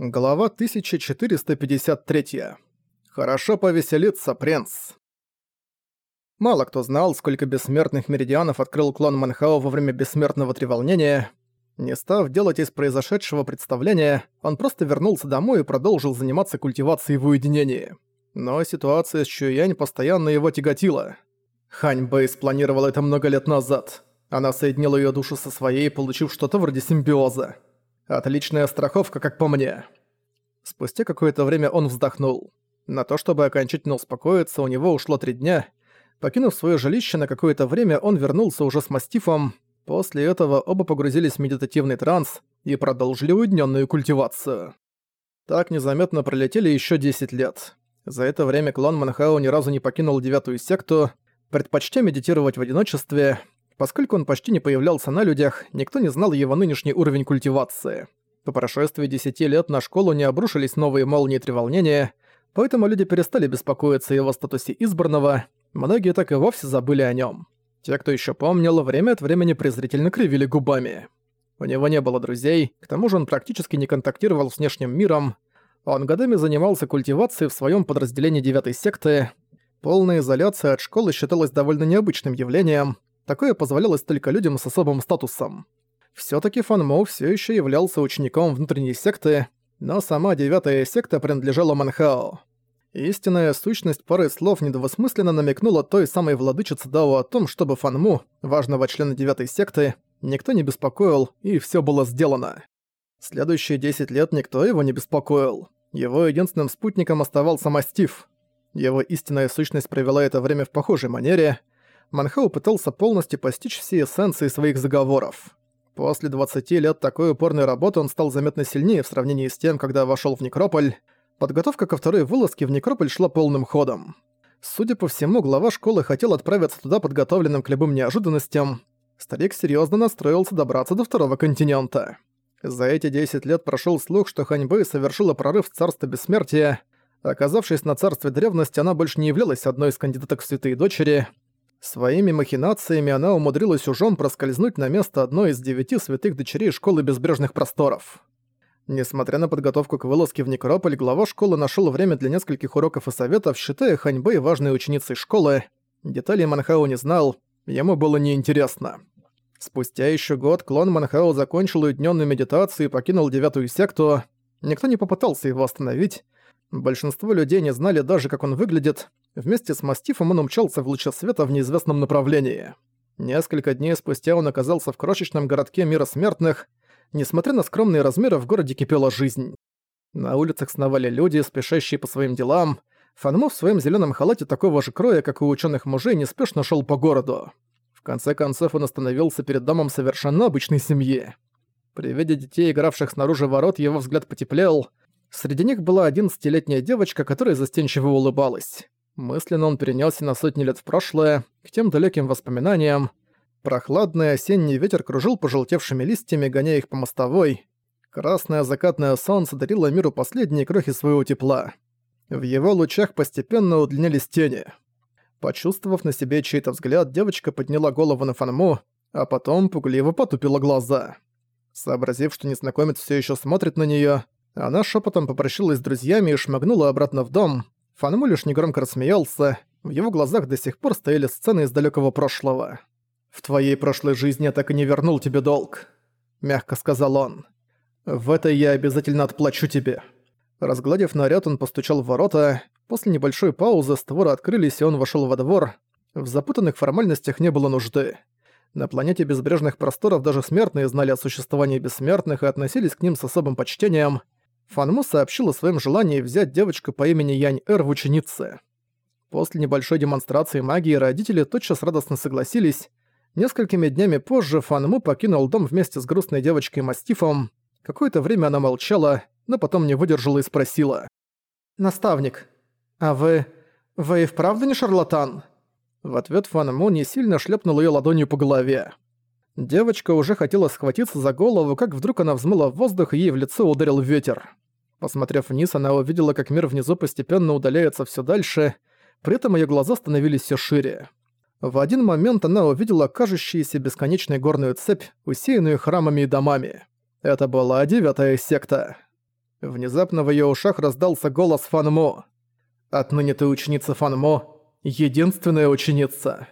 Глава 1453. Хорошо повеселиться, принц. Мало кто знал, сколько бессмертных меридианов открыл клон Манхао во время бессмертного треволнения. Не став делать из произошедшего представления, он просто вернулся домой и продолжил заниматься культивацией в уединении. Но ситуация с Чуянь постоянно его тяготила. Хань Бэй спланировала это много лет назад. Она соединила ее душу со своей, получив что-то вроде симбиоза. Отличная страховка, как по мне. Спустя какое-то время он вздохнул. На то, чтобы окончательно успокоиться, у него ушло три дня. Покинув свое жилище на какое-то время, он вернулся уже с мастифом. После этого оба погрузились в медитативный транс и продолжили уединенную культивацию. Так незаметно пролетели еще 10 лет. За это время клон Манхао ни разу не покинул девятую секту, предпочтя медитировать в одиночестве, Поскольку он почти не появлялся на людях, никто не знал его нынешний уровень культивации. По прошествии десяти лет на школу не обрушились новые молнии треволнения, поэтому люди перестали беспокоиться о его статусе избранного, многие так и вовсе забыли о нем. Те, кто еще помнил, время от времени презрительно кривили губами. У него не было друзей, к тому же он практически не контактировал с внешним миром, он годами занимался культивацией в своем подразделении девятой секты. Полная изоляция от школы считалась довольно необычным явлением, Такое позволялось только людям с особым статусом. Всё-таки Фан Моу всё ещё являлся учеником внутренней секты, но сама девятая секта принадлежала Манхао. Истинная сущность пары слов недвусмысленно намекнула той самой владычице Дао о том, чтобы Фанму, важного члена девятой секты, никто не беспокоил, и всё было сделано. Следующие 10 лет никто его не беспокоил. Его единственным спутником оставался Мастиф. Его истинная сущность провела это время в похожей манере — Манхау пытался полностью постичь все эссенции своих заговоров. После 20 лет такой упорной работы он стал заметно сильнее в сравнении с тем, когда вошёл в Некрополь. Подготовка ко второй вылазке в Некрополь шла полным ходом. Судя по всему, глава школы хотел отправиться туда подготовленным к любым неожиданностям. Старик серьёзно настроился добраться до второго континента. За эти 10 лет прошёл слух, что Ханьбэй совершила прорыв в царство бессмертия. Оказавшись на царстве древности, она больше не являлась одной из кандидаток в святые дочери – Своими махинациями она умудрилась ужом проскользнуть на место одной из девяти святых дочерей школы безбрежных просторов. Несмотря на подготовку к вылазке в Некрополь, глава школы нашел время для нескольких уроков и советов, считая Ханьбэй важной ученицей школы. Деталей Манхао не знал, ему было неинтересно. Спустя еще год клон Манхао закончил уединенную медитацию и покинул девятую секту. Никто не попытался его остановить. Большинство людей не знали даже, как он выглядит, Вместе с мастифом он умчался в луче света в неизвестном направлении. Несколько дней спустя он оказался в крошечном городке мира смертных. Несмотря на скромные размеры, в городе кипела жизнь. На улицах сновали люди, спешащие по своим делам. Фанму в своем зеленом халате такого же кроя, как и у ученых мужей, неспешно шел по городу. В конце концов он остановился перед домом совершенно обычной семьи. При виде детей, игравших снаружи ворот, его взгляд потеплел. Среди них была одиннадцатилетняя девочка, которая застенчиво улыбалась. Мысленно он перенесся на сотни лет в прошлое, к тем далеким воспоминаниям. Прохладный осенний ветер кружил пожелтевшими листьями, гоняя их по мостовой. Красное закатное солнце дарило миру последние крохи своего тепла. В его лучах постепенно удлинялись тени. Почувствовав на себе чей-то взгляд, девочка подняла голову на Фанму, а потом пугливо потупила глаза. Сообразив, что незнакомец все еще смотрит на нее, она шепотом попрощалась с друзьями и шмыгнула обратно в дом, Фанму лишь негромко рассмеялся, в его глазах до сих пор стояли сцены из далекого прошлого. «В твоей прошлой жизни я так и не вернул тебе долг», — мягко сказал он. «В этой я обязательно отплачу тебе». Разгладив наряд, он постучал в ворота. После небольшой паузы створы открылись, и он вошел во двор. В запутанных формальностях не было нужды. На планете безбрежных просторов даже смертные знали о существовании бессмертных и относились к ним с особым почтением — Фанму сообщил о своем желании взять девочку по имени Янь-Эр в ученицы. После небольшой демонстрации магии родители тотчас радостно согласились. Несколькими днями позже Фанму покинул дом вместе с грустной девочкой Мастифом. Какое-то время она молчала, но потом не выдержала и спросила. «Наставник, а вы... вы и вправду не шарлатан?» В ответ Фанму не сильно шлепнул ее ладонью по голове. Девочка уже хотела схватиться за голову, как вдруг она взмыла в воздух и ей в лицо ударил ветер. Посмотрев вниз, она увидела, как мир внизу постепенно удаляется все дальше, при этом ее глаза становились все шире. В один момент она увидела кажущуюся бесконечной горную цепь, усеянную храмами и домами. Это была девятая секта. Внезапно в её ушах раздался голос Фанмо. «Отныне ты ученица Фанмо, единственная ученица».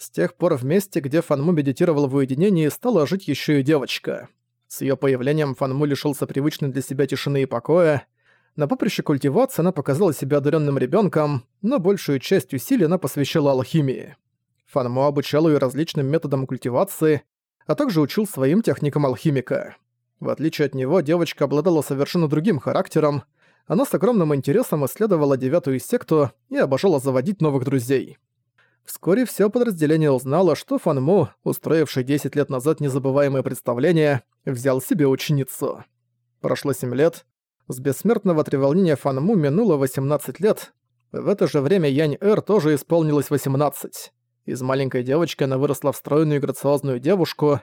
С тех пор в месте, где Фанму медитировал в уединении, стала жить ещё и девочка. С её появлением Фанму лишился привычной для себя тишины и покоя. На поприще культивации она показала себя одаренным ребёнком, но большую часть усилий она посвящала алхимии. Фанму обучал её различным методам культивации, а также учил своим техникам алхимика. В отличие от него, девочка обладала совершенно другим характером. Она с огромным интересом исследовала девятую секту и обожала заводить новых друзей. Вскоре все подразделение узнало, что Фан Му, устроивший 10 лет назад незабываемое представление, взял себе ученицу. Прошло 7 лет. С бессмертного треволнения Фан Му минуло 18 лет. В это же время Янь Эр тоже исполнилось 18. Из маленькой девочки она выросла в стройную и грациозную девушку.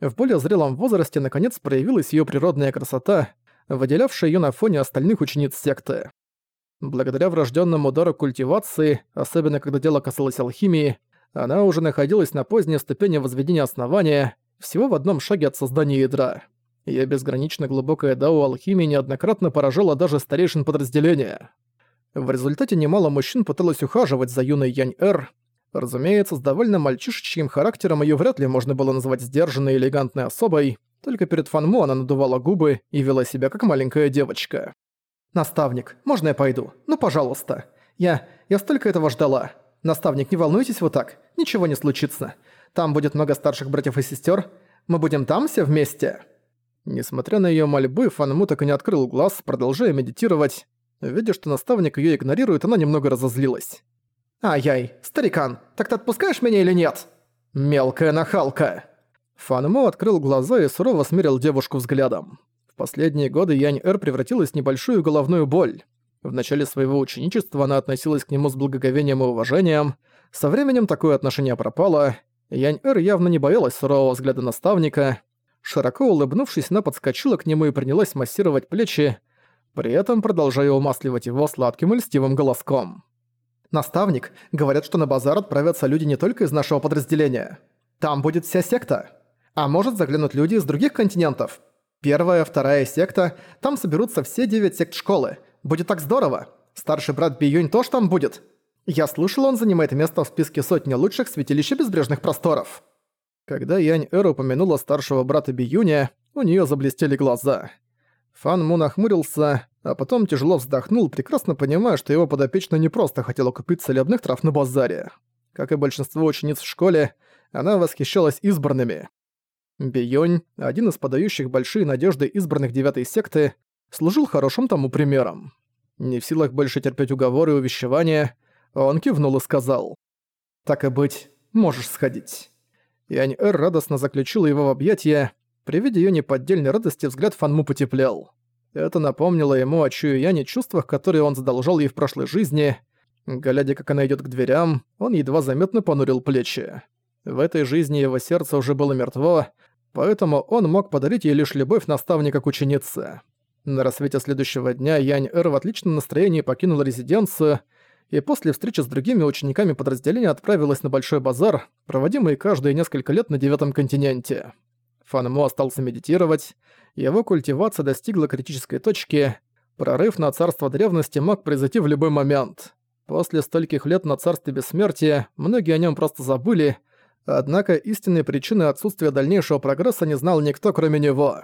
В более зрелом возрасте наконец проявилась ее природная красота, выделявшая ее на фоне остальных учениц секты. Благодаря врожденному дару культивации, особенно когда дело касалось алхимии, она уже находилась на поздней ступени возведения основания, всего в одном шаге от создания ядра. Её безгранично глубокая дао алхимии неоднократно поражала даже старейшин подразделения. В результате немало мужчин пыталось ухаживать за юной Янь-Эр, Разумеется, с довольно мальчишечьим характером её вряд ли можно было назвать сдержанной и элегантной особой, только перед Фанмо она надувала губы и вела себя как маленькая девочка. «Наставник, можно я пойду? Ну, пожалуйста. Я... я столько этого ждала. Наставник, не волнуйтесь вот так, ничего не случится. Там будет много старших братьев и сестер. Мы будем там все вместе». Несмотря на её мольбы, Фанму так и не открыл глаз, продолжая медитировать. Видя, что наставник её игнорирует, она немного разозлилась. «Ай-яй, старикан, так ты отпускаешь меня или нет?» «Мелкая нахалка!» Фанмо открыл глаза и сурово смерил девушку взглядом. Последние годы Янь-Эр превратилась в небольшую головную боль. В начале своего ученичества она относилась к нему с благоговением и уважением. Со временем такое отношение пропало. Янь-Эр явно не боялась сурового взгляда наставника. Широко улыбнувшись, она подскочила к нему и принялась массировать плечи, при этом продолжая умасливать его сладким и льстивым голоском. «Наставник, говорят, что на базар отправятся люди не только из нашего подразделения. Там будет вся секта. А может заглянуть люди из других континентов. Первая, вторая секта, там соберутся все девять сект школы. Будет так здорово. Старший брат Биюнь тоже там будет. Я слышал, он занимает место в списке сотни лучших святилищ безбрежных просторов». Когда Янь Эр упомянула старшего брата Биюня, у нее заблестели глаза. Фан Му нахмурился, а потом тяжело вздохнул, прекрасно понимая, что его подопечный не просто хотела купить целебных трав на базаре. Как и большинство учениц в школе, она восхищалась избранными. Бионь, один из подающих большие надежды избранных девятой секты, служил хорошим тому примером. Не в силах больше терпеть уговоры и увещевания, он кивнул и сказал. «Так и быть, можешь сходить». Янь-Эр радостно заключила его в объятия. При виде её неподдельной радости взгляд Фанму потеплел. Это напомнило ему о Чуюяне чувствах, которые он задолжал ей в прошлой жизни. Глядя, как она идёт к дверям, он едва заметно понурил плечи. В этой жизни его сердце уже было мертво, поэтому он мог подарить ей лишь любовь наставника к ученице. На рассвете следующего дня Янь-Эр в отличном настроении покинула резиденцию и после встречи с другими учениками подразделения отправилась на Большой базар, проводимый каждые несколько лет на Девятом континенте. Фан Мо остался медитировать, его культивация достигла критической точки, прорыв на царство древности мог произойти в любой момент. После стольких лет на царстве бессмертия многие о нем просто забыли, однако истинной причины отсутствия дальнейшего прогресса не знал никто, кроме него.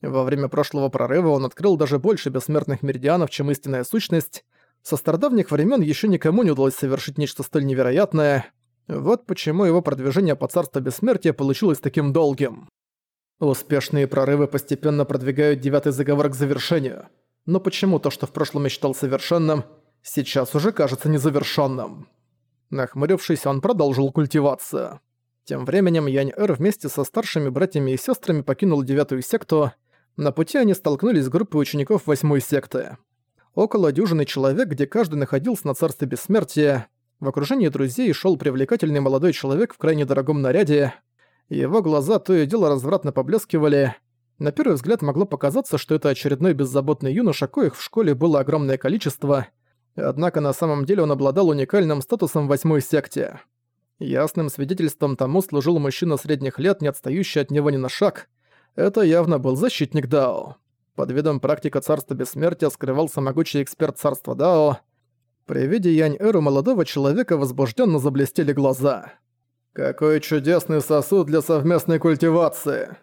Во время прошлого прорыва он открыл даже больше бессмертных меридианов, чем истинная сущность. Со стародавних времен еще никому не удалось совершить нечто столь невероятное. Вот почему его продвижение по царству бессмертия получилось таким долгим. Успешные прорывы постепенно продвигают девятый заговор к завершению. Но почему то, что в прошлом я считал совершенным, сейчас уже кажется незавершенным? Нахмурившись, он продолжил культивацию. Тем временем Янь-Эр вместе со старшими братьями и сестрами покинул девятую секту. На пути они столкнулись с группой учеников восьмой секты. Около дюжины человек, где каждый находился на царстве бессмертия. В окружении друзей шел привлекательный молодой человек в крайне дорогом наряде. Его глаза то и дело развратно поблескивали. На первый взгляд могло показаться, что это очередной беззаботный юноша, коих в школе было огромное количество, однако на самом деле он обладал уникальным статусом восьмой секте. Ясным свидетельством тому служил мужчина средних лет, не отстающий от него ни на шаг. Это явно был защитник Дао. Под видом практика царства бессмертия скрывался могучий эксперт царства Дао. При виде Янь-Эру молодого человека возбужденно заблестели глаза. «Какой чудесный сосуд для совместной культивации!»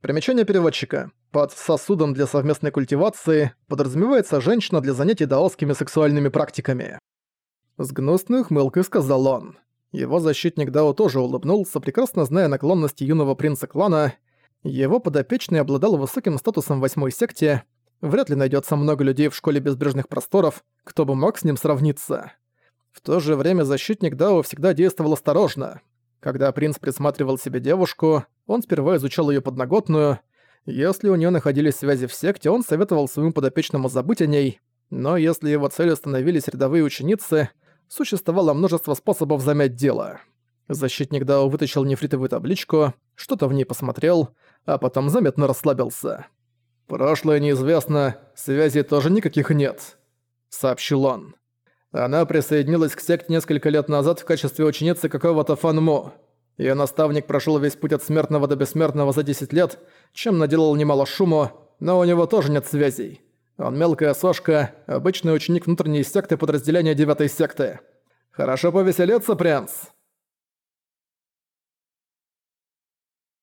Примечание переводчика. Под сосудом для совместной культивации подразумевается женщина для занятий даосскими сексуальными практиками. С гнусной ухмылкой сказал он. Его защитник Дао тоже улыбнулся, прекрасно зная наклонности юного принца клана. Его подопечный обладал высоким статусом восьмой секте. Вряд ли найдется много людей в школе безбрежных просторов, кто бы мог с ним сравниться. В то же время защитник Дао всегда действовал осторожно. Когда принц присматривал себе девушку, он сперва изучал ее подноготную. Если у нее находились связи в секте, он советовал своему подопечному забыть о ней. Но если его целью становились рядовые ученицы – существовало множество способов замять дело. Защитник Дао вытащил нефритовую табличку, что-то в ней посмотрел, а потом заметно расслабился. «Прошлое неизвестно, связей тоже никаких нет», — сообщил он. Она присоединилась к секте несколько лет назад в качестве ученицы какого-то Фанму. Её наставник прошёл весь путь от смертного до бессмертного за 10 лет, чем наделал немало шуму, но у него тоже нет связей. Он мелкая сошка, обычный ученик внутренней секты подразделения девятой секты. Хорошо повеселиться, принц!»